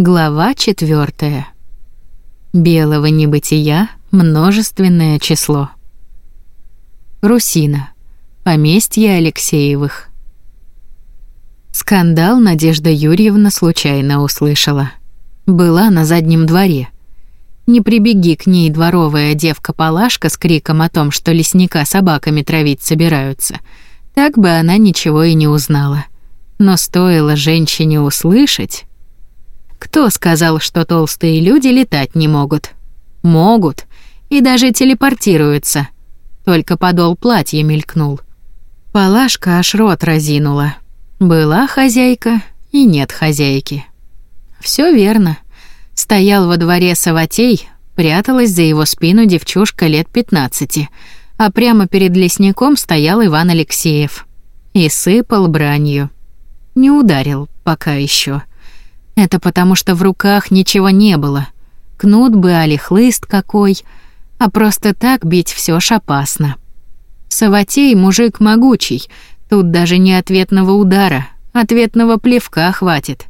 Глава четвертая. Белого небытия множественное число. Русина. Поместье Алексеевых. Скандал Надежда Юрьевна случайно услышала. Была на заднем дворе. Не прибеги к ней дворовая девка-палашка с криком о том, что лесника собаками травить собираются. Так бы она ничего и не узнала. Но стоило женщине услышать, кто сказал, что толстые люди летать не могут? Могут. И даже телепортируются. Только подол платья мелькнул. Палашка аж рот разинула. Была хозяйка и нет хозяйки. Все верно. Стоял во дворе Саватей, пряталась за его спину девчушка лет 15, а прямо перед лесником стоял Иван Алексеев. И сыпал бранью. Не ударил пока еще. Это потому, что в руках ничего не было. Кнут бы, али хлыст какой, а просто так бить все ж опасно. Саватей мужик могучий, тут даже не ответного удара, ответного плевка хватит.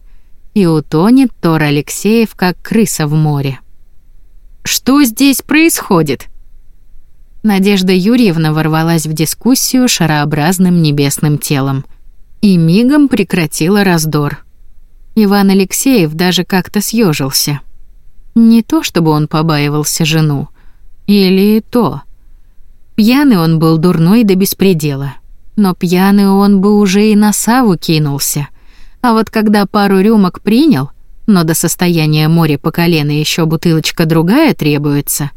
И утонет Тор Алексеев, как крыса в море. «Что здесь происходит?» Надежда Юрьевна ворвалась в дискуссию шарообразным небесным телом и мигом прекратила раздор. Иван Алексеев даже как-то съежился. Не то чтобы он побаивался жену, или то. Пьяный он был дурной до беспредела. Но пьяный он бы уже и на Саву кинулся. А вот когда пару рюмок принял, но до состояния моря по колено еще бутылочка другая требуется,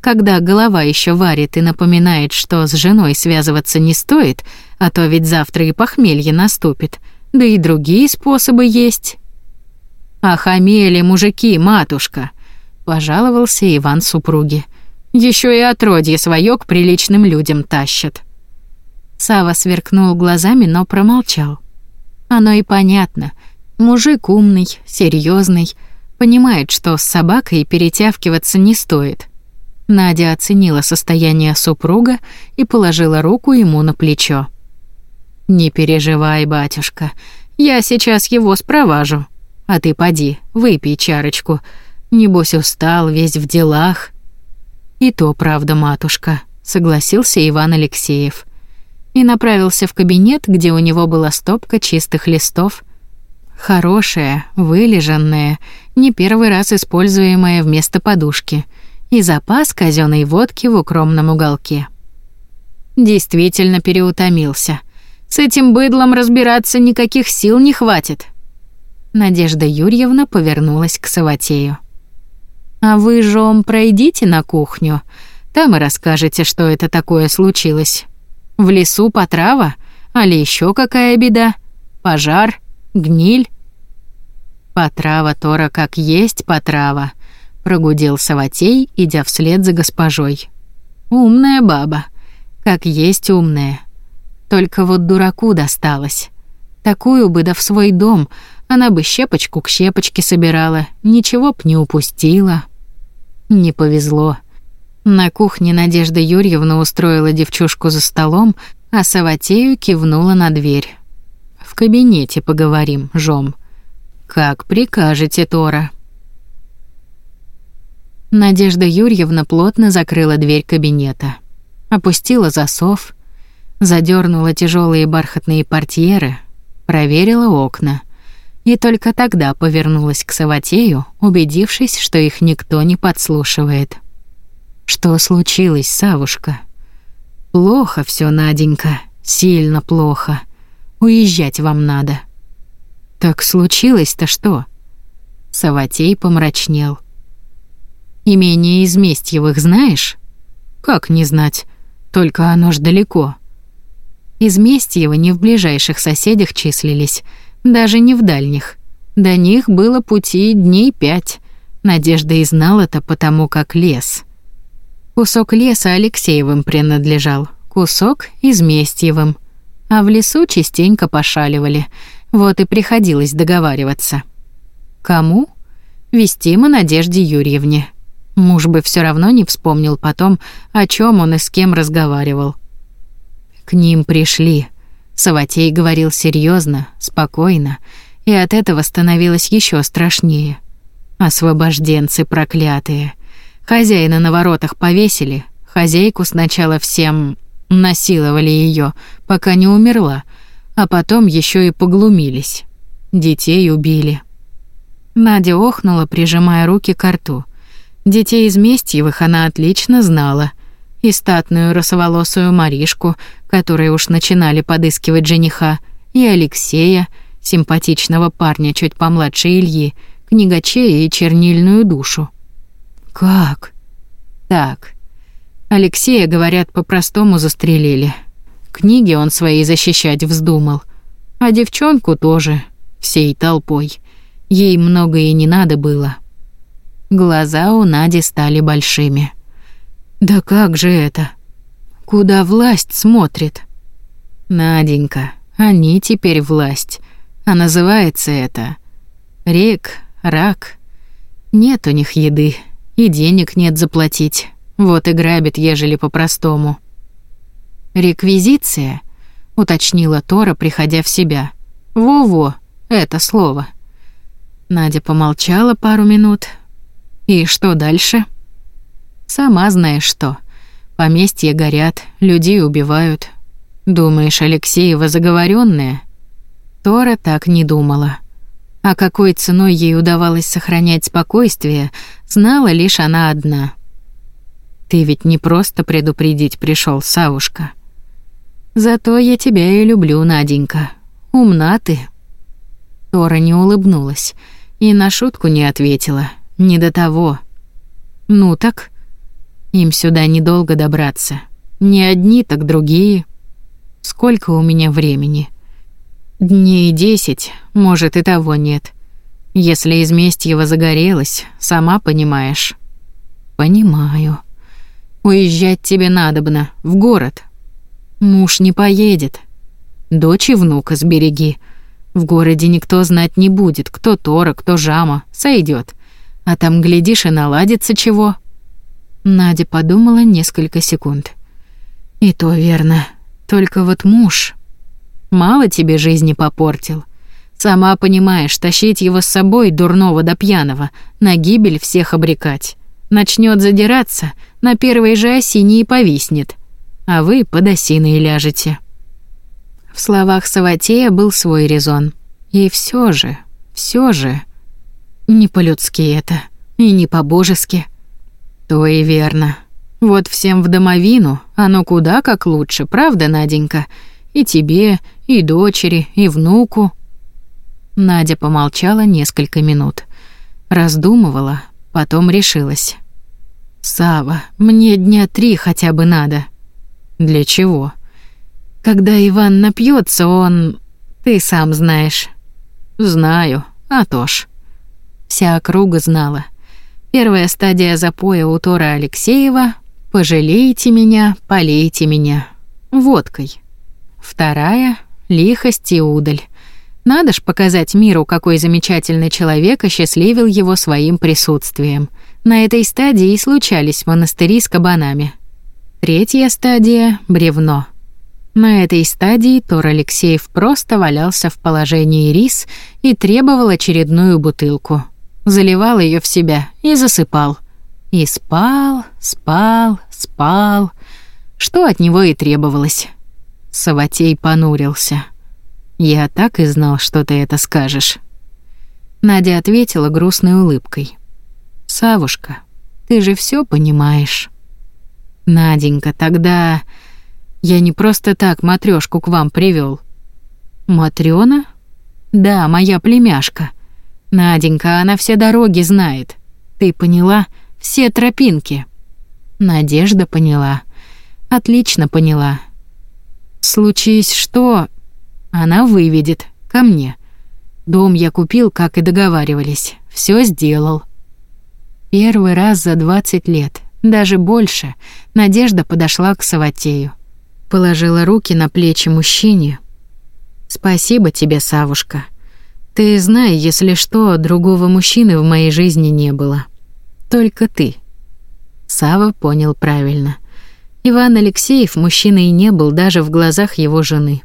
когда голова еще варит и напоминает, что с женой связываться не стоит, а то ведь завтра и похмелье наступит, да и другие способы есть. «Охамели мужики, матушка!» — пожаловался Иван супруге. Еще и отродье свое к приличным людям тащат». Сава сверкнул глазами, но промолчал. Оно и понятно. Мужик умный, серьезный, понимает, что с собакой перетягиваться не стоит. Надя оценила состояние супруга и положила руку ему на плечо. «Не переживай, батюшка, я сейчас его спроважу», а ты поди, выпей чарочку. Небось устал, весь в делах. И то правда, матушка, согласился Иван Алексеев. И направился в кабинет, где у него была стопка чистых листов. Хорошая, вылежанная, не первый раз используемая вместо подушки. И запас казенной водки в укромном уголке. Действительно переутомился. С этим быдлом разбираться никаких сил не хватит. Надежда Юрьевна повернулась к Саватею. «А вы, Жом, пройдите на кухню. Там и расскажете, что это такое случилось. В лесу потрава? Али еще какая беда? Пожар? Гниль?» «Потрава, Тора, как есть потрава», — прогудел Саватей, идя вслед за госпожой. «Умная баба. Как есть умная. Только вот дураку досталось. Такую бы да в свой дом, она бы щепочку к щепочке собирала, ничего б не упустила. Не повезло. На кухне Надежда Юрьевна устроила девчушку за столом, а Саватею кивнула на дверь. «В кабинете поговорим, Жом». «Как прикажете, Тора». Надежда Юрьевна плотно закрыла дверь кабинета, опустила засов, задернула тяжелые бархатные портьеры, проверила окна — и только тогда повернулась к Саватею, убедившись, что их никто не подслушивает. «Что случилось, Савушка?» «Плохо все, Наденька, сильно плохо. Уезжать вам надо». «Так случилось-то что?» Саватей помрачнел. «Имение Изместьевых знаешь?» «Как не знать? Только оно ж далеко». Изместьева не в ближайших соседях числились — даже не в дальних. До них было пути дней пять. Надежда и знал это потому, как лес. Кусок леса Алексеевым принадлежал, кусок — Изместьевым. А в лесу частенько пошаливали, вот и приходилось договариваться. Кому? Вестимо Надежде Юрьевне. Муж бы все равно не вспомнил потом, о чем он и с кем разговаривал. К ним пришли — Саватей говорил серьезно, спокойно, и от этого становилось еще страшнее. Освобожденцы проклятые. Хозяина на воротах повесили, хозяйку сначала всем насиловали ее, пока не умерла, а потом еще и поглумились. Детей убили. Надя охнула, прижимая руки к рту. Детей из Местьевых она отлично знала. И статную росоволосую Маришку, которые уж начинали подыскивать жениха, и Алексея, симпатичного парня чуть помладше Ильи, книгачея и чернильную душу. Как? Так. Алексея, говорят, по-простому застрелили. Книги он свои защищать вздумал. А девчонку тоже, всей толпой. Ей много и не надо было. Глаза у Нади стали большими. Да как же это? Куда власть смотрит? Наденька, они теперь власть. А называется это рек, рак. Нет у них еды, и денег нет заплатить. Вот и грабит, ежели по-простому. Реквизиция, уточнила Тора, приходя в себя. Во-во, это слово. Надя помолчала пару минут. И что дальше? Сама знаешь что. Поместья горят, людей убивают. Думаешь, Алексеева заговоренная? Тора так не думала. А какой ценой ей удавалось сохранять спокойствие, знала лишь она одна. Ты ведь не просто предупредить пришел, Савушка. Зато я тебя и люблю, Наденька. Умна ты. Тора не улыбнулась и на шутку не ответила. Не до того. Ну так, им сюда недолго добраться. Не одни, так другие. Сколько у меня времени? Дней десять, может, и того нет. Если из Местьева загорелось, сама понимаешь. Понимаю. Уезжать тебе надобно, в город. Муж не поедет. Дочь и внука сбереги. В городе никто знать не будет, кто Тора, кто Жама, сойдет. А там, глядишь, и наладится чего. Надя подумала несколько секунд. И то верно. Только вот муж... Мало тебе жизни попортил. Сама понимаешь, тащить его с собой, дурного до пьяного, на гибель всех обрекать. Начнет задираться, на первой же осине и повиснет. А вы под осиной ляжете. В словах Саватея был свой резон. И все же, все же... Не по-людски это, и не по-божески. То и верно. Вот всем в домовину оно куда как лучше, правда, Наденька? И тебе, и дочери, и внуку. Надя помолчала несколько минут, раздумывала, потом решилась. Сава, мне дня три хотя бы надо. Для чего? Когда Иван напьется, он, ты сам знаешь. Знаю, а то ж. Вся округа знала. Первая стадия запоя у Тора Алексеева «Пожалейте меня, полейте меня» водкой. Вторая лихость и удаль. Надо ж показать миру, какой замечательный человек осчастливил его своим присутствием. На этой стадии и случались монастыри с кабанами. Третья стадия — бревно. На этой стадии Тор Алексеев просто валялся в положении рис и требовал очередную бутылку. Заливал ее в себя и засыпал. И спал, спал, спал. Что от него и требовалось. Саватей понурился. «Я так и знал, что ты это скажешь». Надя ответила грустной улыбкой. «Савушка, ты же все понимаешь». «Наденька, тогда я не просто так матрёшку к вам привёл». «Матрёна?» «Да, моя племяшка. Наденька, она все дороги знает. Ты поняла? Все тропинки». Надежда поняла. Отлично поняла. Случись что, она выведет ко мне. Дом я купил, как и договаривались. Все сделал. Первый раз за 20 лет, даже больше, Надежда подошла к Саватею. Положила руки на плечи мужчине. «Спасибо тебе, Савушка. Ты знай, если что, другого мужчины в моей жизни не было. Только ты». Сава понял правильно — Иван Алексеев мужчиной не был даже в глазах его жены.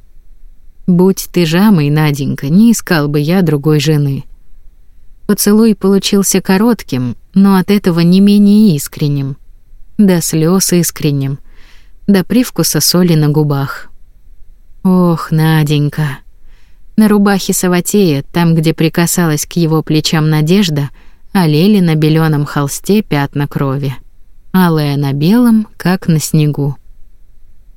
Будь ты жамой, Наденька, не искал бы я другой жены. Поцелуй получился коротким, но от этого не менее искренним. До слез искренним, до привкуса соли на губах. Ох, Наденька. На рубахе Саватея, там, где прикасалась к его плечам Надежда, олели на беленом холсте пятна крови. Алая на белом, как на снегу.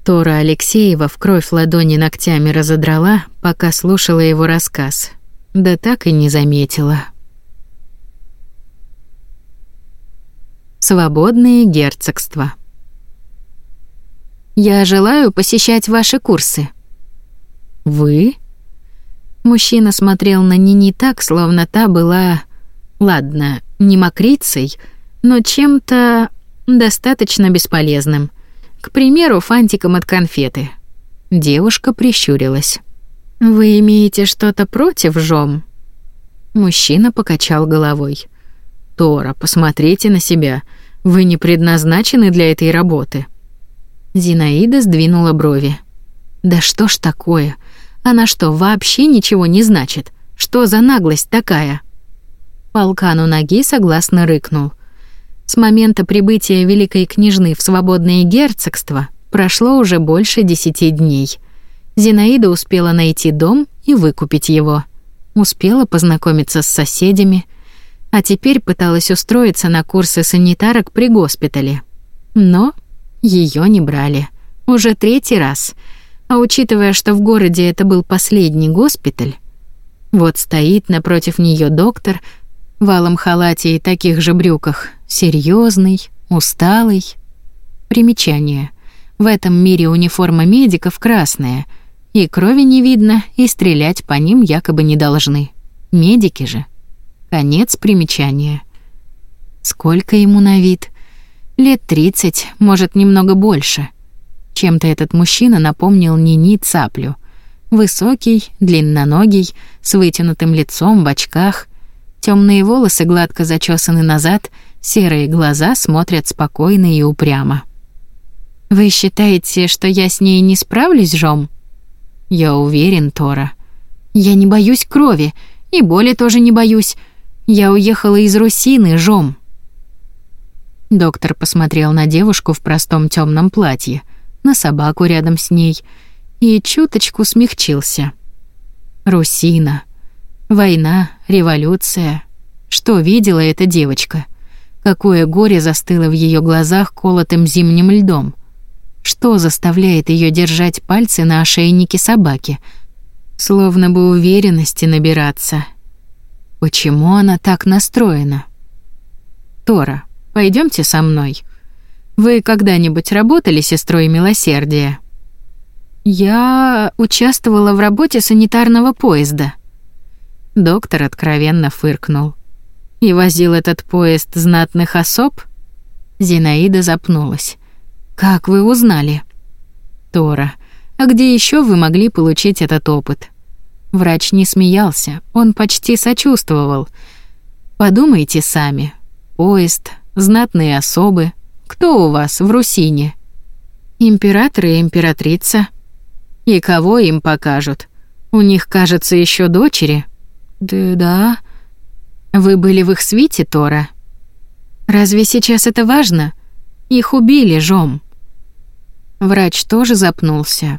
Тора Алексеева в кровь ладони ногтями разодрала, пока слушала его рассказ. Да так и не заметила. Свободные герцогства. Я желаю посещать ваши курсы. Вы? Мужчина смотрел на Нини так, словно та была, ладно, не мокрицей, но чем-то достаточно бесполезным. К примеру, фантиком от конфеты. Девушка прищурилась. Вы имеете что-то против, Жом? Мужчина покачал головой. Тора, посмотрите на себя. Вы не предназначены для этой работы. Зинаида сдвинула брови. Да что ж такое? Она что, вообще ничего не значит? Что за наглость такая? Полкану ноги согласно рыкнул. С момента прибытия великой княжны в свободное герцогство прошло уже больше десяти дней. Зинаида успела найти дом и выкупить его. Успела познакомиться с соседями, а теперь пыталась устроиться на курсы санитарок при госпитале. Но ее не брали. Уже третий раз — а учитывая, что в городе это был последний госпиталь, вот стоит напротив нее доктор в алом халате и таких же брюках, серьезный, усталый. Примечание. В этом мире униформа медиков красная, и крови не видно, и стрелять по ним якобы не должны. Медики же. Конец примечания. Сколько ему на вид? Лет тридцать, может, немного больше. Чем-то этот мужчина напомнил Нини цаплю. Высокий, длинноногий, с вытянутым лицом в очках. Темные волосы гладко зачесаны назад, серые глаза смотрят спокойно и упрямо. «Вы считаете, что я с ней не справлюсь, Жом?» «Я уверен, Тора. Я не боюсь крови, и боли тоже не боюсь. Я уехала из Русины, Жом». Доктор посмотрел на девушку в простом темном платье — на собаку рядом с ней и чуточку смягчился. Русина. Война, революция. Что видела эта девочка? Какое горе застыло в ее глазах колотым зимним льдом? Что заставляет ее держать пальцы на ошейнике собаки? Словно бы уверенности набираться. Почему она так настроена? Тора, пойдемте со мной. Вы когда-нибудь работали сестрой милосердия? Я участвовала в работе санитарного поезда. Доктор откровенно фыркнул. И возил этот поезд знатных особ? Зинаида запнулась. Как вы узнали? Тора, а где еще вы могли получить этот опыт? Врач не смеялся, он почти сочувствовал. Подумайте сами. Поезд, знатные особы, кто у вас в Русине? Император и императрица. И кого им покажут? У них, кажется, еще дочери. Да-да. Вы были в их свите, Тора. Разве сейчас это важно? Их убили, Жом. Врач тоже запнулся.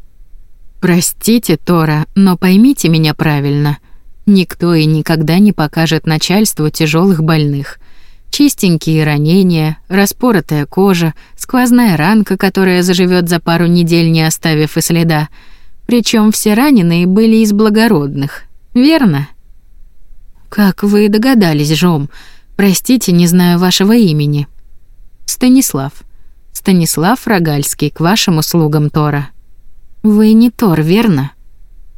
Простите, Тора, но поймите меня правильно. Никто и никогда не покажет начальству тяжелых больных. Чистенькие ранения, распоротая кожа, сквозная ранка, которая заживет за пару недель, не оставив и следа. Причем все раненые были из благородных. Верно? Как вы догадались, Жом? Простите, не знаю вашего имени. Станислав. Станислав Рогальский, к вашим услугам, Тора. Вы не Тор, верно?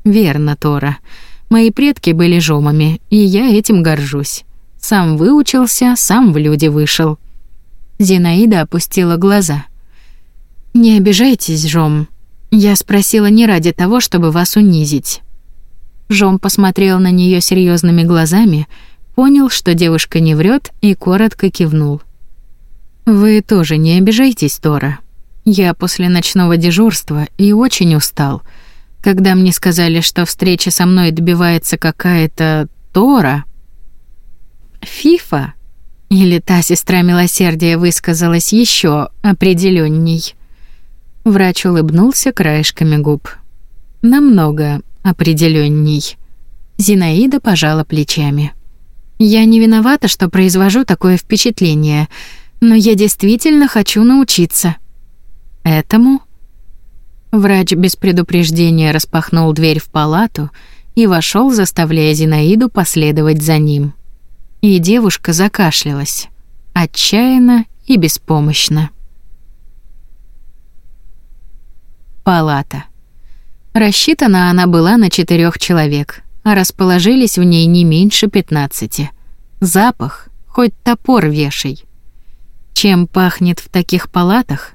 Верно, Тора. Мои предки были жомами, и я этим горжусь. Сам выучился, сам в люди вышел. Зинаида опустила глаза. Не обижайтесь, Жом. Я спросила не ради того, чтобы вас унизить. Жом посмотрел на нее серьезными глазами, понял, что девушка не врет, и коротко кивнул. Вы тоже не обижайтесь, Тора. Я после ночного дежурства и очень устал. Когда мне сказали, что встреча со мной добивается какая-то Тора, Фифа или та сестра милосердия высказалась еще определенней. Врач улыбнулся краешками губ. Намного определенней. Зинаида пожала плечами. Я не виновата, что произвожу такое впечатление, но я действительно хочу научиться. Этому врач без предупреждения распахнул дверь в палату и вошел, заставляя Зинаиду последовать за ним. И девушка закашлялась, отчаянно и беспомощно. Палата. Рассчитана она была на четырех человек, а расположились в ней не меньше пятнадцати. Запах, хоть топор вешай. Чем пахнет в таких палатах?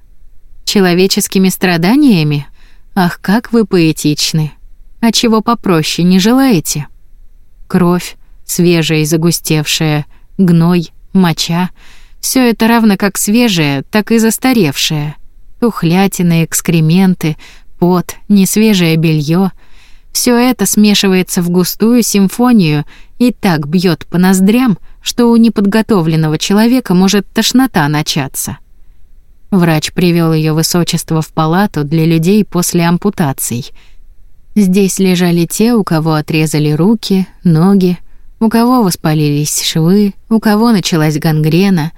Человеческими страданиями? Ах, как вы поэтичны. А чего попроще не желаете? Кровь, свежая и загустевшая, гной, моча — все это равно как свежее, так и застаревшее. Тухлятины, экскременты, пот, несвежее белье — все это смешивается в густую симфонию и так бьет по ноздрям, что у неподготовленного человека может тошнота начаться. Врач привел ее высочество в палату для людей после ампутаций. Здесь лежали те, у кого отрезали руки, ноги, у кого воспалились швы, у кого началась гангрена,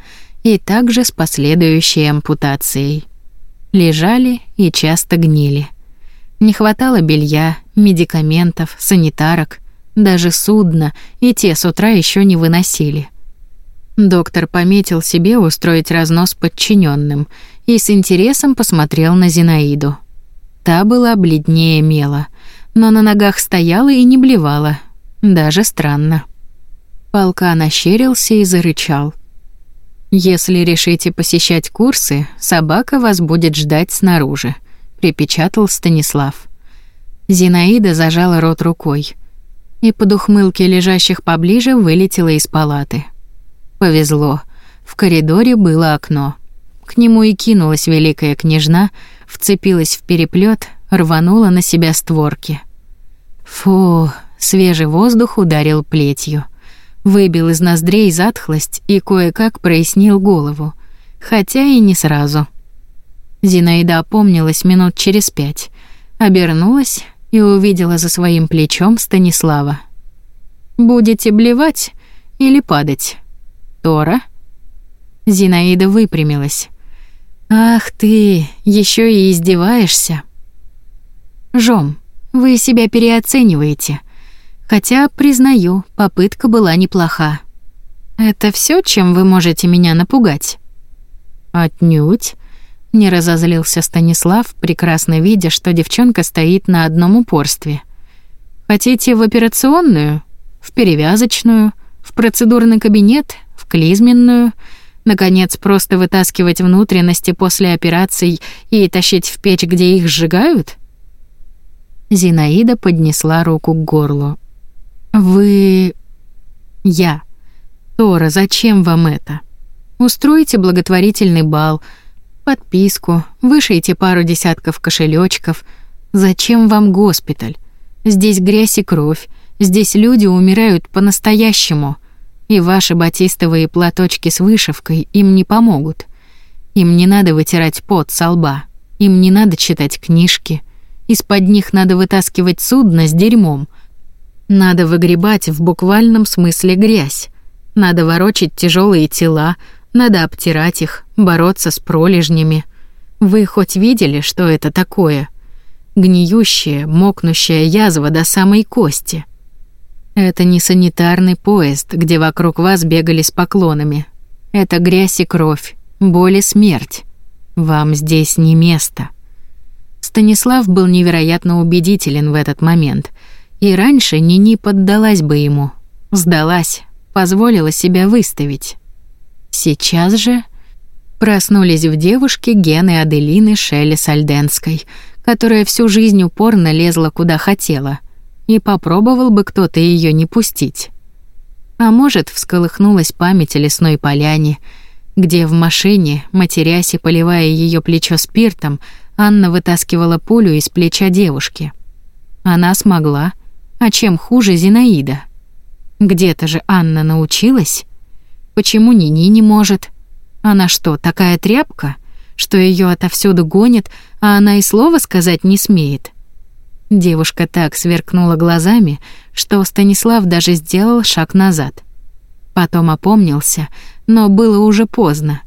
и также с последующей ампутацией. Лежали и часто гнили. Не хватало белья, медикаментов, санитарок, даже судна, и те с утра еще не выносили. Доктор пометил себе устроить разнос подчиненным и с интересом посмотрел на Зинаиду. Та была бледнее мела, но на ногах стояла и не блевала. Даже странно. Полка ощерился и зарычал. «Если решите посещать курсы, собака вас будет ждать снаружи припечатал Станислав. Зинаида зажала рот рукой и под ухмылки лежащих поближе вылетела из палаты. Повезло. В коридоре было окно. К нему и кинулась великая княжна, вцепилась в переплет, рванула на себя створки. Фу, свежий воздух ударил плетью. Выбил из ноздрей затхлость и кое-как прояснил голову, хотя и не сразу. Зинаида опомнилась минут через пять, обернулась и увидела за своим плечом Станислава. «Будете блевать или падать? Тора?» Зинаида выпрямилась. «Ах ты, еще и издеваешься!» «Жом, вы себя переоцениваете. Хотя, признаю, попытка была неплоха. Это все, чем вы можете меня напугать?» «Отнюдь. Не разозлился Станислав, прекрасно видя, что девчонка стоит на одном упорстве. Хотите в операционную, в перевязочную, в процедурный кабинет, в клизменную, наконец просто вытаскивать внутренности после операций и тащить в печь, где их сжигают? Зинаида поднесла руку к горлу. Вы я. Тора, зачем вам это? Устройте благотворительный бал, подписку, вышейте пару десятков кошелечков. Зачем вам госпиталь? Здесь грязь и кровь, здесь люди умирают по-настоящему, и ваши батистовые платочки с вышивкой им не помогут. Им не надо вытирать пот со лба, им не надо читать книжки, из-под них надо вытаскивать судно с дерьмом. Надо выгребать в буквальном смысле грязь. Надо ворочать тяжелые тела, надо обтирать их, бороться с пролежнями. Вы хоть видели, что это такое? Гниющая, мокнущая язва до самой кости. Это не санитарный поезд, где вокруг вас бегали с поклонами. Это грязь и кровь, боль и смерть. Вам здесь не место. Станислав был невероятно убедителен в этот момент, и раньше Нини поддалась бы ему. Сдалась, позволила себя выставить. Сейчас же проснулись в девушке гены Аделины Шелли Сальденской, которая всю жизнь упорно лезла куда хотела, и попробовал бы кто-то ее не пустить. А может, всколыхнулась память о лесной поляне, где в машине, матерясь и поливая ее плечо спиртом, Анна вытаскивала пулю из плеча девушки. Она смогла, а чем хуже Зинаида? Где-то же Анна научилась — Почему Нини не может? Она что, такая тряпка, что ее отовсюду гонит, а она и слова сказать не смеет? Девушка так сверкнула глазами, что Станислав даже сделал шаг назад. Потом опомнился, но было уже поздно.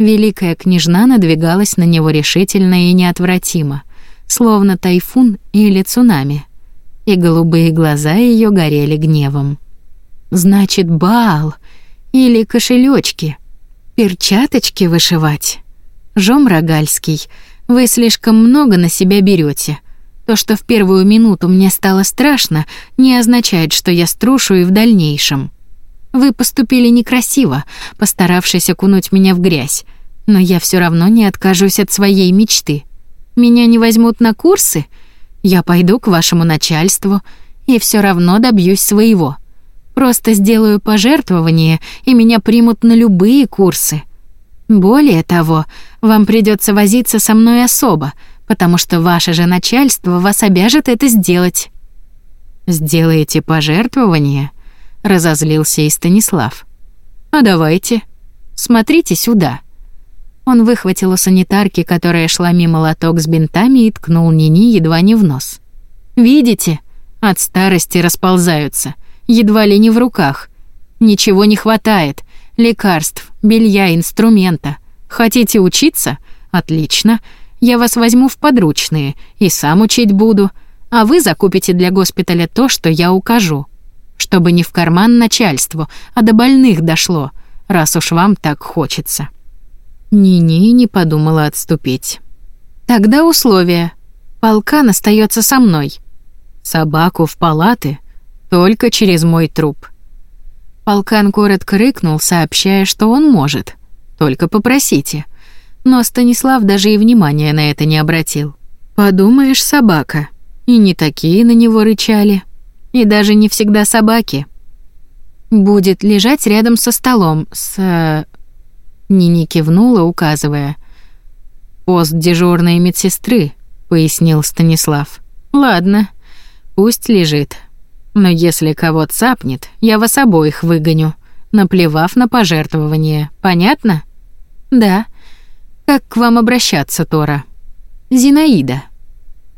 Великая княжна надвигалась на него решительно и неотвратимо, словно тайфун или цунами, и голубые глаза ее горели гневом. Значит, бал или кошелечки, перчаточки вышивать. Жом Рогальский, вы слишком много на себя берете. То, что в первую минуту мне стало страшно, не означает, что я струшу и в дальнейшем. Вы поступили некрасиво, постаравшись окунуть меня в грязь, но я все равно не откажусь от своей мечты. Меня не возьмут на курсы, я пойду к вашему начальству и все равно добьюсь своего. Просто сделаю пожертвование, и меня примут на любые курсы. Более того, вам придется возиться со мной особо, потому что ваше же начальство вас обяжет это сделать. Сделаете пожертвование? разозлился и Станислав. А давайте. Смотрите сюда. Он выхватил у санитарки, которая шла мимо лоток с бинтами, и ткнул Нини едва не в нос. Видите? От старости расползаются едва ли не в руках. Ничего не хватает. Лекарств, белья, инструмента. Хотите учиться? Отлично. Я вас возьму в подручные и сам учить буду, а вы закупите для госпиталя то, что я укажу. Чтобы не в карман начальству, а до больных дошло, раз уж вам так хочется. Ни-ни не подумала отступить. Тогда условия. Полкан остается со мной. Собаку в палаты — только через мой труп. Полкан коротко рыкнул, сообщая, что он может. Только попросите. Но Станислав даже и внимания на это не обратил. Подумаешь, собака. И не такие на него рычали. И даже не всегда собаки. Будет лежать рядом со столом с... Нини кивнула, указывая. «Пост дежурной медсестры», — пояснил Станислав. «Ладно, пусть лежит. Но если кого цапнет, я вас обоих выгоню, наплевав на пожертвование. Понятно? Да. Как к вам обращаться, Тора? Зинаида.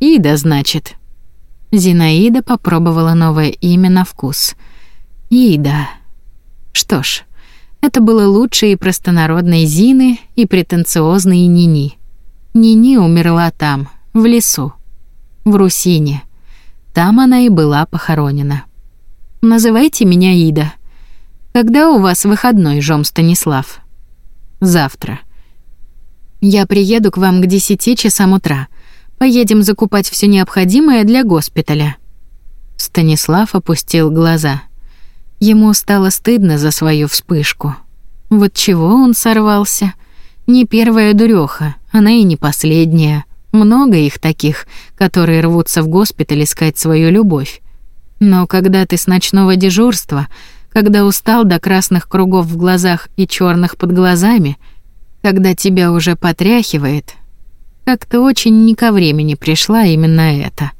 Ида, значит. Зинаида попробовала новое имя на вкус. Ида. Что ж, это было лучше и простонародной Зины, и претенциозной Нини. Нини умерла там, в лесу, в Русине. Там она и была похоронена. Называйте меня Ида. Когда у вас выходной, Жом Станислав? Завтра. Я приеду к вам к десяти часам утра. Поедем закупать все необходимое для госпиталя. Станислав опустил глаза. Ему стало стыдно за свою вспышку. Вот чего он сорвался? Не первая дуреха, она и не последняя. Много их таких, которые рвутся в госпиталь искать свою любовь. Но когда ты с ночного дежурства, когда устал до красных кругов в глазах и черных под глазами, когда тебя уже потряхивает, как-то очень не ко времени пришла именно это.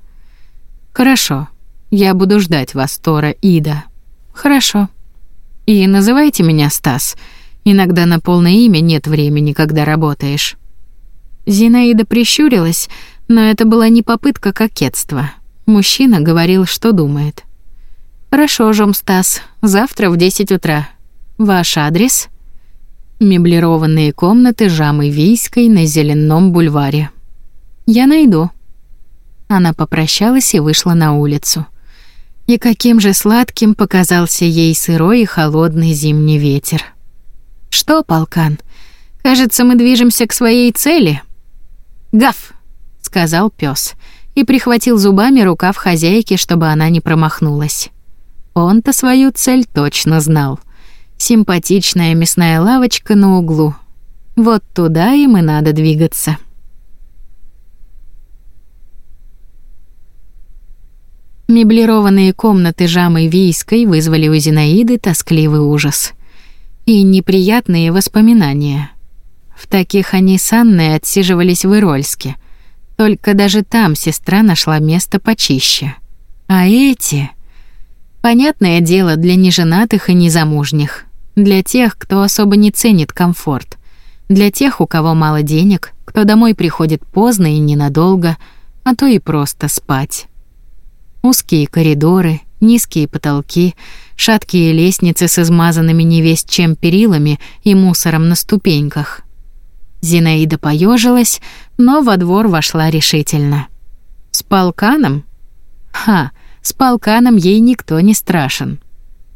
Хорошо. Я буду ждать вас, Тора Ида. Хорошо. И называйте меня Стас. Иногда на полное имя нет времени, когда работаешь. Зинаида прищурилась, но это была не попытка кокетства. Мужчина говорил, что думает. «Хорошо, Жом Стас, завтра в 10 утра. Ваш адрес?» Меблированные комнаты Жамы Вийской на Зеленом бульваре. «Я найду». Она попрощалась и вышла на улицу. И каким же сладким показался ей сырой и холодный зимний ветер. «Что, полкан, кажется, мы движемся к своей цели», «Гав!» — сказал пес и прихватил зубами рукав хозяйки, чтобы она не промахнулась. Он-то свою цель точно знал. Симпатичная мясная лавочка на углу. Вот туда им и надо двигаться. Меблированные комнаты Жамы Вийской вызвали у Зинаиды тоскливый ужас и неприятные воспоминания — в таких они с Анной отсиживались в Ирольске. Только даже там сестра нашла место почище. А эти... Понятное дело, для неженатых и незамужних. Для тех, кто особо не ценит комфорт. Для тех, у кого мало денег, кто домой приходит поздно и ненадолго, а то и просто спать. Узкие коридоры, низкие потолки, шаткие лестницы с измазанными невесть чем перилами и мусором на ступеньках. Зинаида поежилась, но во двор вошла решительно. С полканом? Ха, с полканом ей никто не страшен.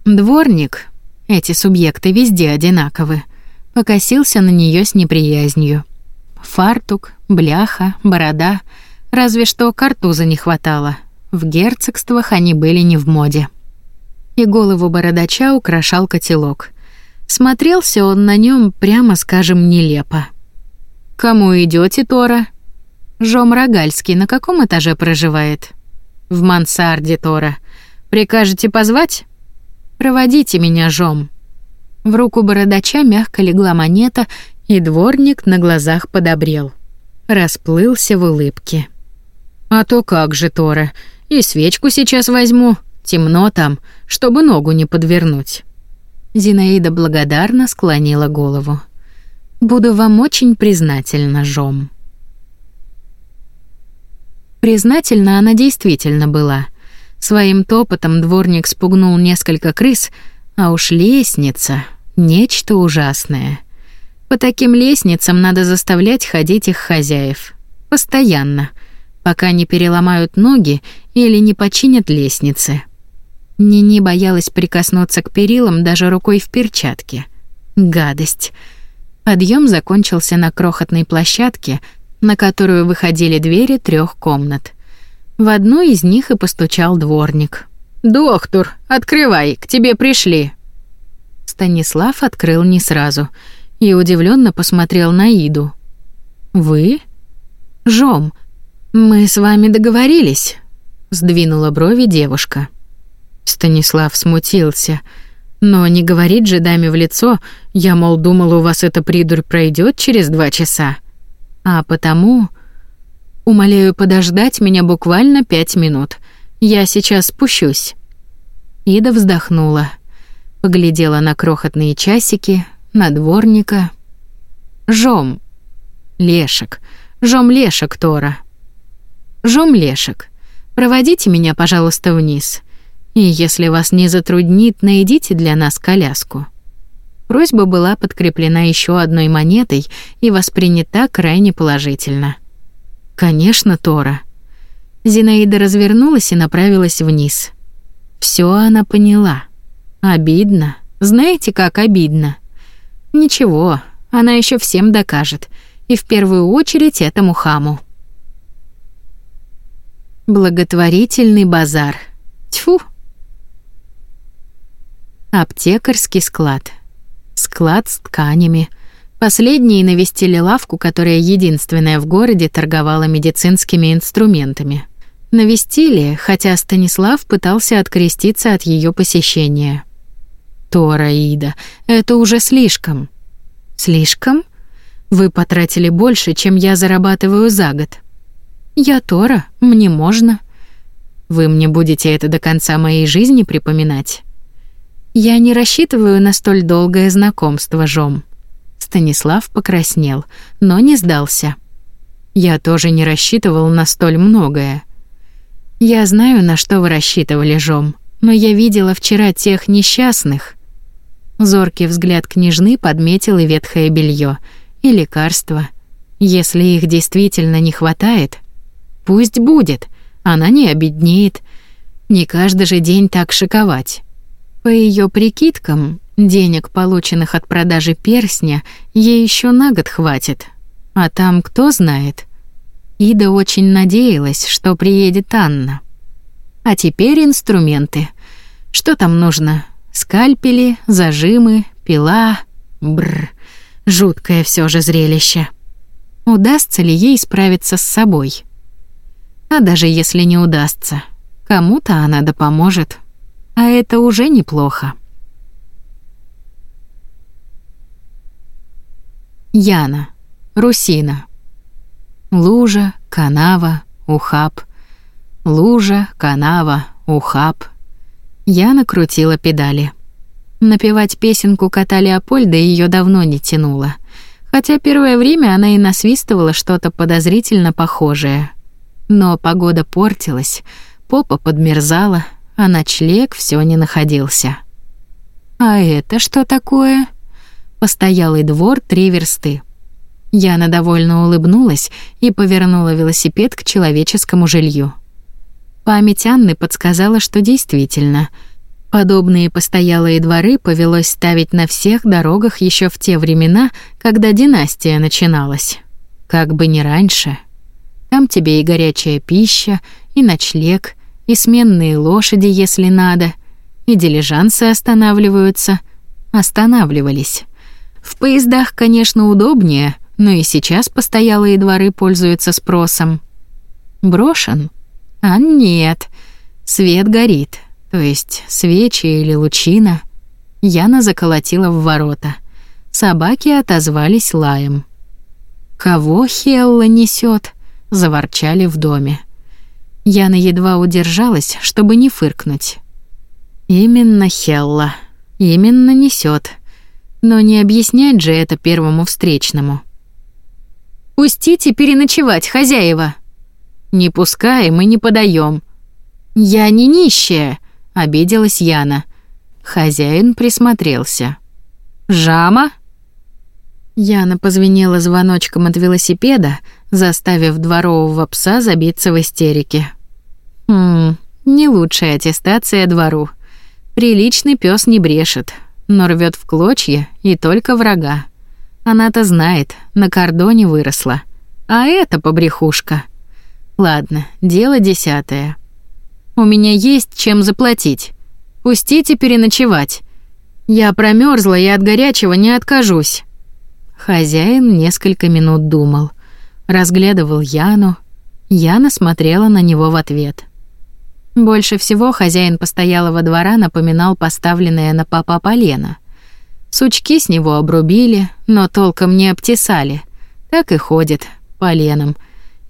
Дворник, эти субъекты везде одинаковы, покосился на нее с неприязнью. Фартук, бляха, борода, разве что картуза не хватало. В герцогствах они были не в моде. И голову бородача украшал котелок. Смотрелся он на нем, прямо скажем, нелепо. «Кому идете, Тора?» «Жом Рогальский на каком этаже проживает?» «В мансарде, Тора. Прикажете позвать?» «Проводите меня, Жом». В руку бородача мягко легла монета, и дворник на глазах подобрел. Расплылся в улыбке. «А то как же, Тора, и свечку сейчас возьму. Темно там, чтобы ногу не подвернуть». Зинаида благодарно склонила голову. Буду вам очень признательна, Жом. Признательна она действительно была. Своим топотом дворник спугнул несколько крыс, а уж лестница нечто ужасное. По таким лестницам надо заставлять ходить их хозяев постоянно, пока не переломают ноги или не починят лестницы. Нини боялась прикоснуться к перилам даже рукой в перчатке. Гадость. Подъем закончился на крохотной площадке, на которую выходили двери трех комнат. В одну из них и постучал дворник. «Доктор, открывай, к тебе пришли». Станислав открыл не сразу и удивленно посмотрел на Иду. «Вы?» «Жом, мы с вами договорились», — сдвинула брови девушка. Станислав смутился — но не говорить же даме в лицо, я, мол, думал, у вас эта придурь пройдет через два часа. А потому... Умоляю подождать меня буквально пять минут. Я сейчас спущусь. Ида вздохнула. Поглядела на крохотные часики, на дворника. Жом. Лешек. Жом Лешек, Тора. Жом Лешек. Проводите меня, пожалуйста, вниз. И если вас не затруднит, найдите для нас коляску. Просьба была подкреплена еще одной монетой и воспринята крайне положительно. Конечно, Тора. Зинаида развернулась и направилась вниз. Все она поняла. Обидно. Знаете, как обидно? Ничего, она еще всем докажет, и в первую очередь этому хаму. Благотворительный базар. Тьфу, Аптекарский склад. Склад с тканями. Последние навестили лавку, которая единственная в городе торговала медицинскими инструментами. Навестили, хотя Станислав пытался откреститься от ее посещения. Тора Ида, это уже слишком. Слишком? Вы потратили больше, чем я зарабатываю за год. Я Тора, мне можно. Вы мне будете это до конца моей жизни припоминать. Я не рассчитываю на столь долгое знакомство, Жом. Станислав покраснел, но не сдался. Я тоже не рассчитывал на столь многое. Я знаю, на что вы рассчитывали, Жом, но я видела вчера тех несчастных. Зоркий взгляд княжны подметил и ветхое белье, и лекарства. Если их действительно не хватает, пусть будет, она не обеднеет. Не каждый же день так шиковать. По ее прикидкам, денег, полученных от продажи перстня, ей еще на год хватит. А там кто знает. Ида очень надеялась, что приедет Анна. А теперь инструменты. Что там нужно? Скальпели, зажимы, пила. Бр. Жуткое все же зрелище. Удастся ли ей справиться с собой? А даже если не удастся, кому-то она да поможет а это уже неплохо. Яна, Русина. Лужа, канава, ухаб. Лужа, канава, ухаб. Яна крутила педали. Напевать песенку кота Леопольда ее давно не тянуло. Хотя первое время она и насвистывала что-то подозрительно похожее. Но погода портилась, попа подмерзала, а ночлег все не находился. «А это что такое?» Постоялый двор три версты. Яна довольно улыбнулась и повернула велосипед к человеческому жилью. Память Анны подсказала, что действительно подобные постоялые дворы повелось ставить на всех дорогах еще в те времена, когда династия начиналась. Как бы не раньше. Там тебе и горячая пища, и ночлег, и сменные лошади, если надо, и дилижансы останавливаются. Останавливались. В поездах, конечно, удобнее, но и сейчас постоялые дворы пользуются спросом. Брошен? А нет. Свет горит, то есть свечи или лучина. Яна заколотила в ворота. Собаки отозвались лаем. «Кого Хелла несет? Заворчали в доме. Яна едва удержалась, чтобы не фыркнуть. Именно Хелла. Именно несет. Но не объяснять же это первому встречному. «Пустите переночевать, хозяева!» «Не пускаем и не подаем. «Я не нищая», — обиделась Яна. Хозяин присмотрелся. «Жама?» Яна позвенела звоночком от велосипеда, заставив дворового пса забиться в истерике. Хм, не лучшая аттестация двору. Приличный пес не брешет, но рвет в клочья и только врага. Она-то знает, на кордоне выросла. А это побрехушка. Ладно, дело десятое. У меня есть чем заплатить. Пустите переночевать. Я промерзла и от горячего не откажусь. Хозяин несколько минут думал, разглядывал Яну. Яна смотрела на него в ответ. Больше всего хозяин постоялого двора напоминал поставленное на папа полено. Сучки с него обрубили, но толком не обтесали. Так и ходит, поленом.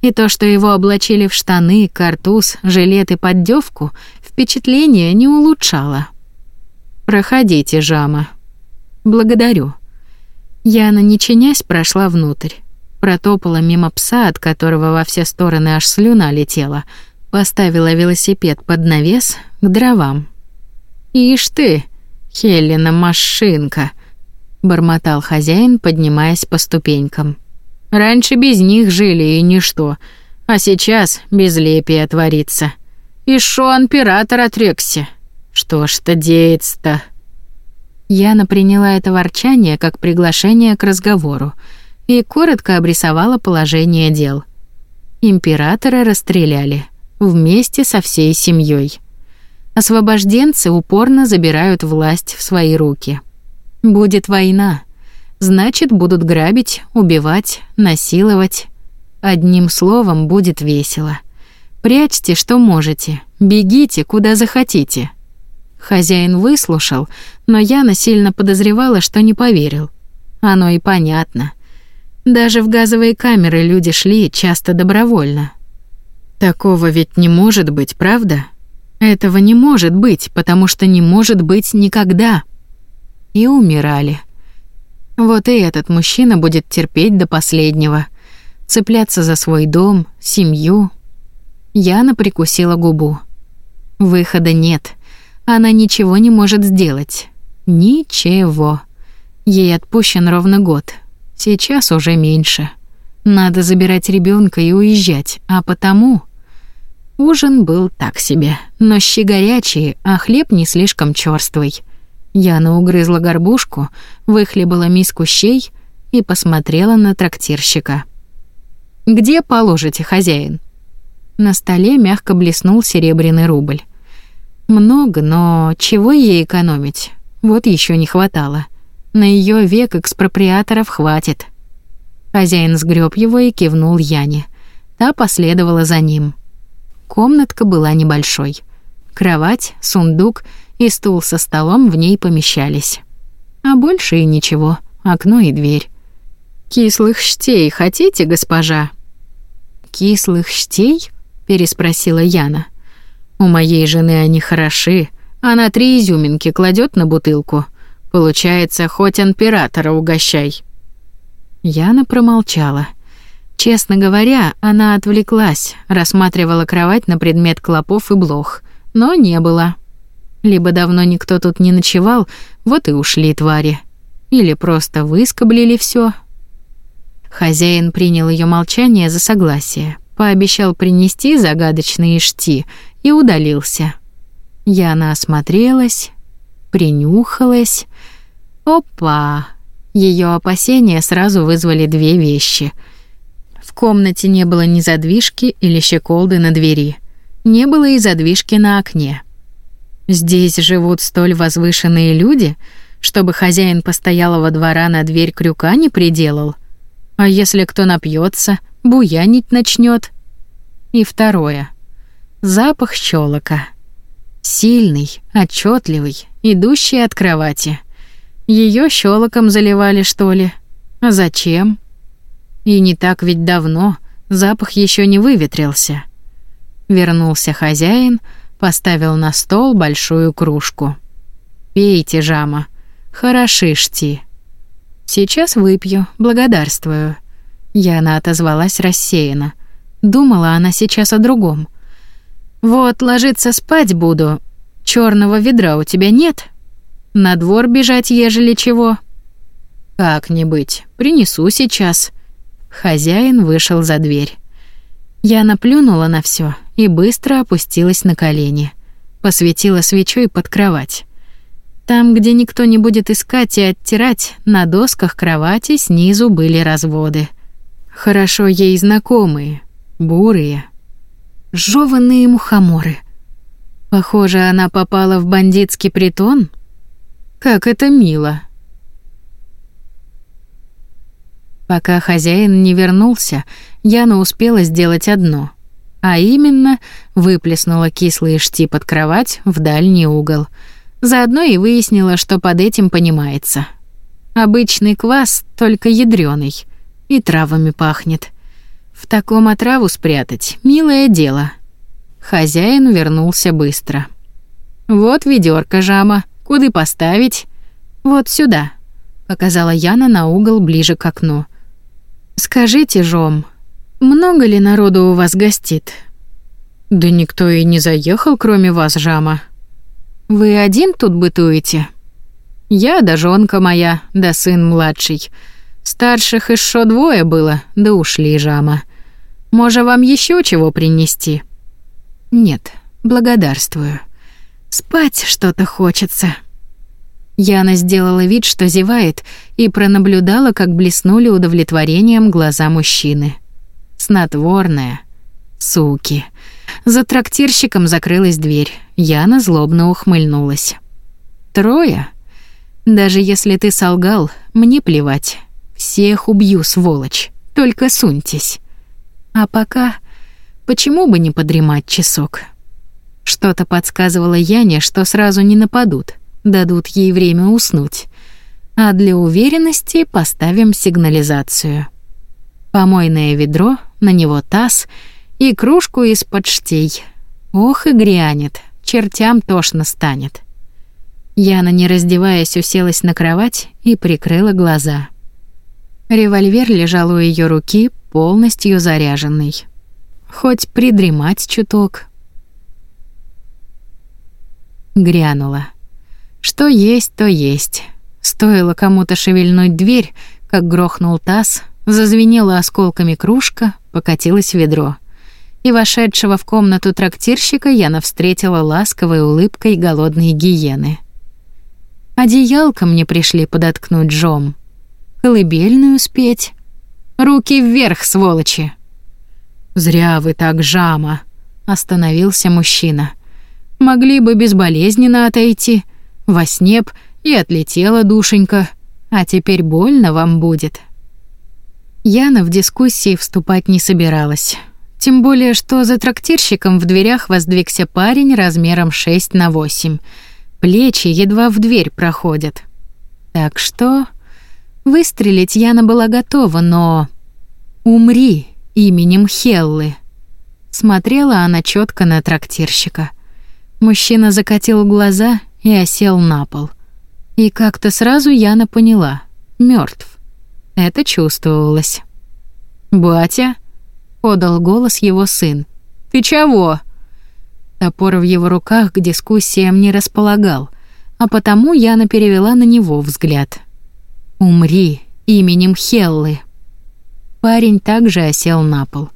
И то, что его облачили в штаны, картуз, жилет и поддевку, впечатление не улучшало. «Проходите, Жама». «Благодарю». Яна, не чинясь, прошла внутрь. Протопала мимо пса, от которого во все стороны аж слюна летела, поставила велосипед под навес к дровам. «Ишь ты, Хелена машинка!» — бормотал хозяин, поднимаясь по ступенькам. «Раньше без них жили и ничто, а сейчас безлепие творится. И шо император отрекся? Что ж-то деется-то?» Яна приняла это ворчание как приглашение к разговору и коротко обрисовала положение дел. Императора расстреляли вместе со всей семьей. Освобожденцы упорно забирают власть в свои руки. Будет война. Значит, будут грабить, убивать, насиловать. Одним словом, будет весело. Прячьте, что можете. Бегите, куда захотите. Хозяин выслушал, но я насильно подозревала, что не поверил. Оно и понятно. Даже в газовые камеры люди шли часто добровольно. Такого ведь не может быть, правда? Этого не может быть, потому что не может быть никогда. И умирали. Вот и этот мужчина будет терпеть до последнего, цепляться за свой дом, семью. Яна прикусила губу. Выхода нет. Она ничего не может сделать. Ничего. Ей отпущен ровно год. Сейчас уже меньше. Надо забирать ребенка и уезжать, а потому... Ужин был так себе, но щи горячие, а хлеб не слишком чёрствый. Яна угрызла горбушку, выхлебала миску щей и посмотрела на трактирщика. «Где положите, хозяин?» На столе мягко блеснул серебряный рубль. Много, но чего ей экономить? Вот еще не хватало. На ее век экспроприаторов хватит. Хозяин сгреб его и кивнул Яне. Та последовала за ним. Комнатка была небольшой. Кровать, сундук и стул со столом в ней помещались. А больше и ничего, окно и дверь. «Кислых штей хотите, госпожа?» «Кислых штей?» — переспросила Яна. «У моей жены они хороши. Она три изюминки кладет на бутылку, Получается, хоть императора угощай. Яна промолчала. Честно говоря, она отвлеклась, рассматривала кровать на предмет клопов и блох, но не было. Либо давно никто тут не ночевал, вот и ушли твари. Или просто выскоблили все. Хозяин принял ее молчание за согласие, пообещал принести загадочные шти и удалился. Яна осмотрелась, принюхалась. Опа! Ее опасения сразу вызвали две вещи — комнате не было ни задвижки или щеколды на двери. Не было и задвижки на окне. Здесь живут столь возвышенные люди, чтобы хозяин постоялого двора на дверь крюка не приделал. А если кто напьется, буянить начнет. И второе. Запах щелока. Сильный, отчетливый, идущий от кровати. Ее щелоком заливали, что ли? А зачем? И не так ведь давно, запах еще не выветрился. Вернулся хозяин, поставил на стол большую кружку. «Пейте, Жама, хороши шти». «Сейчас выпью, благодарствую». Яна отозвалась рассеянно. Думала она сейчас о другом. «Вот, ложиться спать буду. Черного ведра у тебя нет? На двор бежать, ежели чего?» «Как не быть, принесу сейчас». Хозяин вышел за дверь. Я наплюнула на все и быстро опустилась на колени. Посветила свечой под кровать. Там, где никто не будет искать и оттирать, на досках кровати снизу были разводы. Хорошо ей знакомые, бурые, жёванные мухоморы. Похоже, она попала в бандитский притон. Как это мило. Пока хозяин не вернулся, Яна успела сделать одно, а именно выплеснула кислые шти под кровать в дальний угол. Заодно и выяснила, что под этим понимается. Обычный квас, только ядрёный, и травами пахнет. В таком отраву спрятать — милое дело. Хозяин вернулся быстро. «Вот ведёрко, жама. Куда поставить?» «Вот сюда», — показала Яна на угол ближе к окну. Скажите, Жом, много ли народу у вас гостит? Да никто и не заехал, кроме вас, Жама. Вы один тут бытуете? Я да жонка моя, да сын младший. Старших еще двое было, да ушли, Жама. Може, вам еще чего принести? Нет, благодарствую. Спать что-то хочется. Яна сделала вид, что зевает, и пронаблюдала, как блеснули удовлетворением глаза мужчины. Снотворная. Суки. За трактирщиком закрылась дверь. Яна злобно ухмыльнулась. Трое? Даже если ты солгал, мне плевать. Всех убью, сволочь. Только суньтесь. А пока почему бы не подремать часок? Что-то подсказывало Яне, что сразу не нападут дадут ей время уснуть. А для уверенности поставим сигнализацию. Помойное ведро, на него таз и кружку из-под штей. Ох и грянет, чертям тошно станет. Яна, не раздеваясь, уселась на кровать и прикрыла глаза. Револьвер лежал у ее руки, полностью заряженный. Хоть придремать чуток. Грянула. Что есть, то есть. Стоило кому-то шевельнуть дверь, как грохнул таз, зазвенела осколками кружка, покатилось ведро. И вошедшего в комнату трактирщика Яна встретила ласковой улыбкой голодной гиены. Одеялко мне пришли подоткнуть жом. Колыбельную спеть. Руки вверх, сволочи. Зря вы так, жама, остановился мужчина. Могли бы безболезненно отойти. Во сне б и отлетела душенька, а теперь больно вам будет. Яна в дискуссии вступать не собиралась. Тем более, что за трактирщиком в дверях воздвигся парень размером 6 на 8. Плечи едва в дверь проходят. Так что выстрелить Яна была готова, но умри именем Хеллы. Смотрела она четко на трактирщика. Мужчина закатил глаза и осел на пол. И как-то сразу Яна поняла — мертв. Это чувствовалось. «Батя?» — подал голос его сын. «Ты чего?» Топор в его руках к дискуссиям не располагал, а потому Яна перевела на него взгляд. «Умри именем Хеллы». Парень также осел на пол.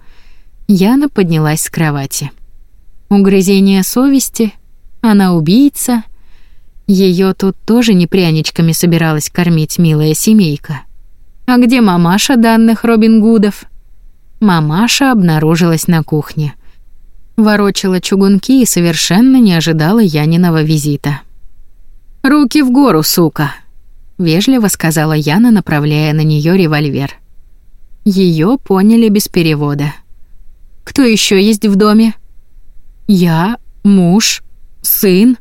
Яна поднялась с кровати. Угрызение совести? Она убийца? Ее тут тоже не пряничками собиралась кормить милая семейка. А где мамаша данных Робин Гудов? Мамаша обнаружилась на кухне. Ворочала чугунки и совершенно не ожидала Яниного визита. «Руки в гору, сука!» — вежливо сказала Яна, направляя на нее револьвер. Ее поняли без перевода. «Кто еще есть в доме?» «Я, муж, сын».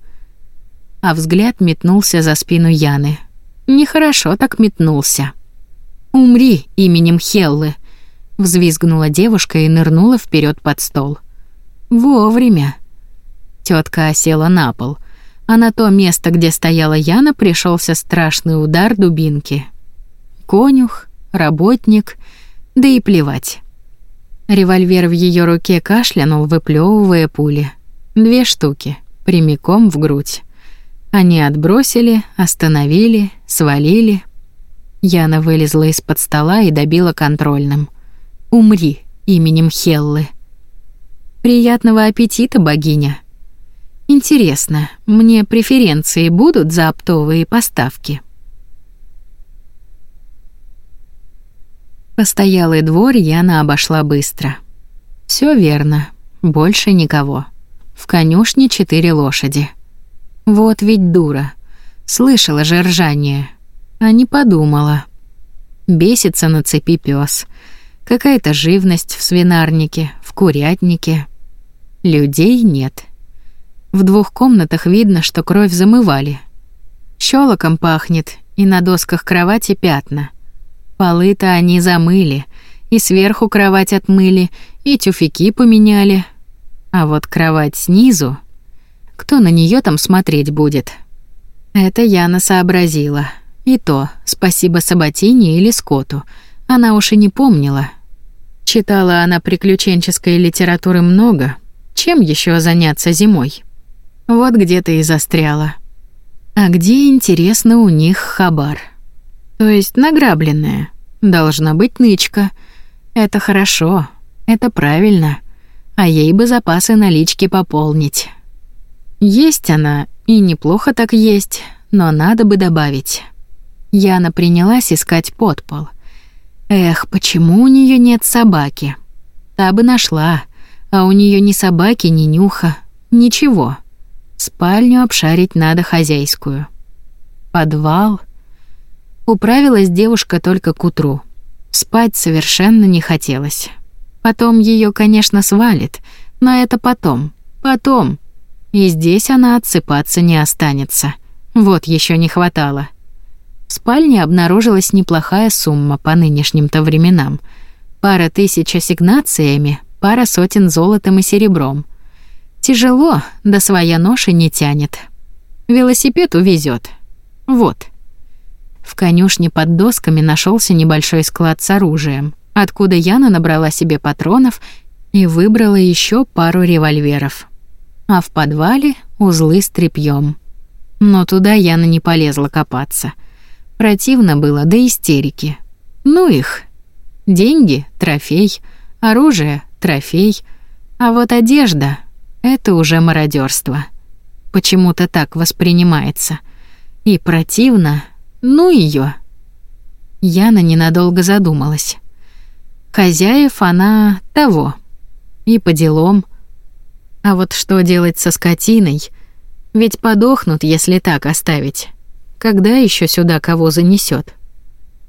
А взгляд метнулся за спину Яны. Нехорошо так метнулся. «Умри именем Хеллы», — взвизгнула девушка и нырнула вперед под стол. Вовремя. Тетка осела на пол, а на то место, где стояла Яна, пришелся страшный удар дубинки. Конюх, работник, да и плевать. Револьвер в ее руке кашлянул, выплевывая пули. Две штуки, прямиком в грудь. Они отбросили, остановили, свалили. Яна вылезла из-под стола и добила контрольным. «Умри» именем Хеллы. «Приятного аппетита, богиня!» «Интересно, мне преференции будут за оптовые поставки?» Постоялый двор Яна обошла быстро. Все верно, больше никого. В конюшне четыре лошади. Вот ведь дура. Слышала же ржание, а не подумала. Бесится на цепи пес. Какая-то живность в свинарнике, в курятнике. Людей нет. В двух комнатах видно, что кровь замывали. Щелоком пахнет, и на досках кровати пятна. Полы-то они замыли, и сверху кровать отмыли, и тюфяки поменяли. А вот кровать снизу... Кто на нее там смотреть будет? Это Яна сообразила. И то, спасибо Саботине или Скоту. Она уж и не помнила. Читала она приключенческой литературы много. Чем еще заняться зимой? Вот где-то и застряла. А где, интересно, у них хабар? То есть награбленная. Должна быть нычка. Это хорошо. Это правильно. А ей бы запасы налички пополнить. Есть она, и неплохо так есть, но надо бы добавить. Яна принялась искать подпол. Эх, почему у нее нет собаки? Та бы нашла, а у нее ни собаки, ни нюха, ничего. Спальню обшарить надо хозяйскую. Подвал. Управилась девушка только к утру. Спать совершенно не хотелось. Потом ее, конечно, свалит, но это потом. Потом. И здесь она отсыпаться не останется. Вот еще не хватало. В спальне обнаружилась неплохая сумма по нынешним-то временам. Пара тысяч ассигнациями, пара сотен золотом и серебром. Тяжело, да своя ноша не тянет. Велосипед увезет. Вот. В конюшне под досками нашелся небольшой склад с оружием, откуда Яна набрала себе патронов и выбрала еще пару револьверов а в подвале узлы с тряпьем. Но туда Яна не полезла копаться. Противно было до истерики. Ну их. Деньги — трофей, оружие — трофей, а вот одежда — это уже мародерство. Почему-то так воспринимается. И противно, ну ее. Яна ненадолго задумалась. Хозяев она того. И по делам — а вот что делать со скотиной? Ведь подохнут, если так оставить. Когда еще сюда кого занесет?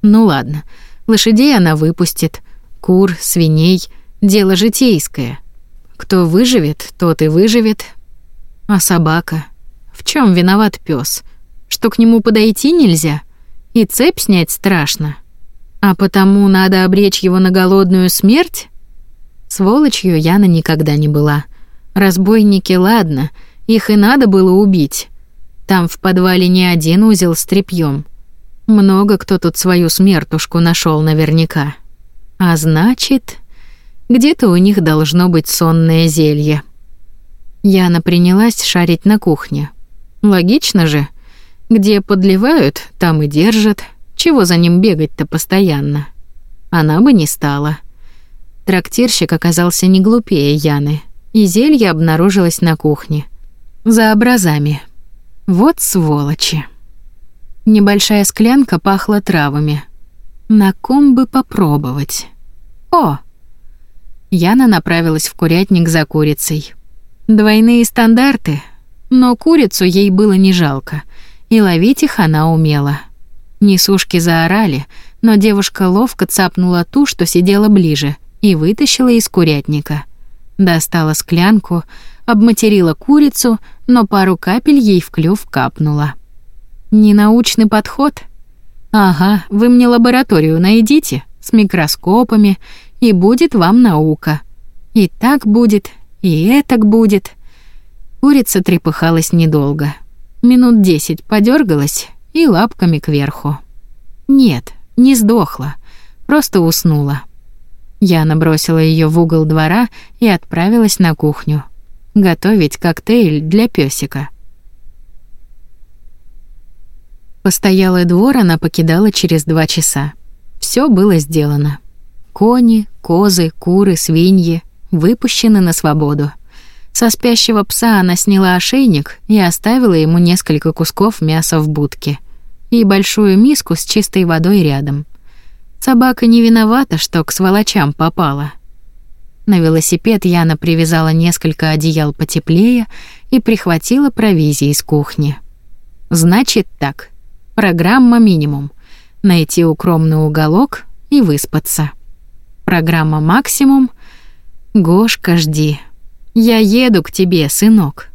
Ну ладно, лошадей она выпустит, кур, свиней, дело житейское. Кто выживет, тот и выживет. А собака? В чем виноват пес? Что к нему подойти нельзя? И цепь снять страшно? А потому надо обречь его на голодную смерть? Сволочью Яна никогда не была. Разбойники, ладно, их и надо было убить. Там в подвале не один узел с тряпьем. Много кто тут свою смертушку нашел наверняка. А значит, где-то у них должно быть сонное зелье. Яна принялась шарить на кухне. Логично же. Где подливают, там и держат. Чего за ним бегать-то постоянно? Она бы не стала. Трактирщик оказался не глупее Яны, и зелье обнаружилось на кухне. За образами. Вот сволочи. Небольшая склянка пахла травами. На ком бы попробовать? О! Яна направилась в курятник за курицей. Двойные стандарты, но курицу ей было не жалко, и ловить их она умела. Несушки заорали, но девушка ловко цапнула ту, что сидела ближе, и вытащила из курятника. Достала склянку, обматерила курицу, но пару капель ей в клюв капнула. Ненаучный подход? Ага, вы мне лабораторию найдите с микроскопами, и будет вам наука. И так будет, и этак будет. Курица трепыхалась недолго. Минут десять подергалась и лапками кверху. Нет, не сдохла, просто уснула. Я набросила ее в угол двора и отправилась на кухню. Готовить коктейль для песика. Постоялый двор она покидала через два часа. Все было сделано. Кони, козы, куры, свиньи выпущены на свободу. Со спящего пса она сняла ошейник и оставила ему несколько кусков мяса в будке и большую миску с чистой водой рядом. Собака не виновата, что к сволочам попала. На велосипед Яна привязала несколько одеял потеплее и прихватила провизии из кухни. Значит так. Программа минимум. Найти укромный уголок и выспаться. Программа максимум. Гошка, жди. Я еду к тебе, сынок.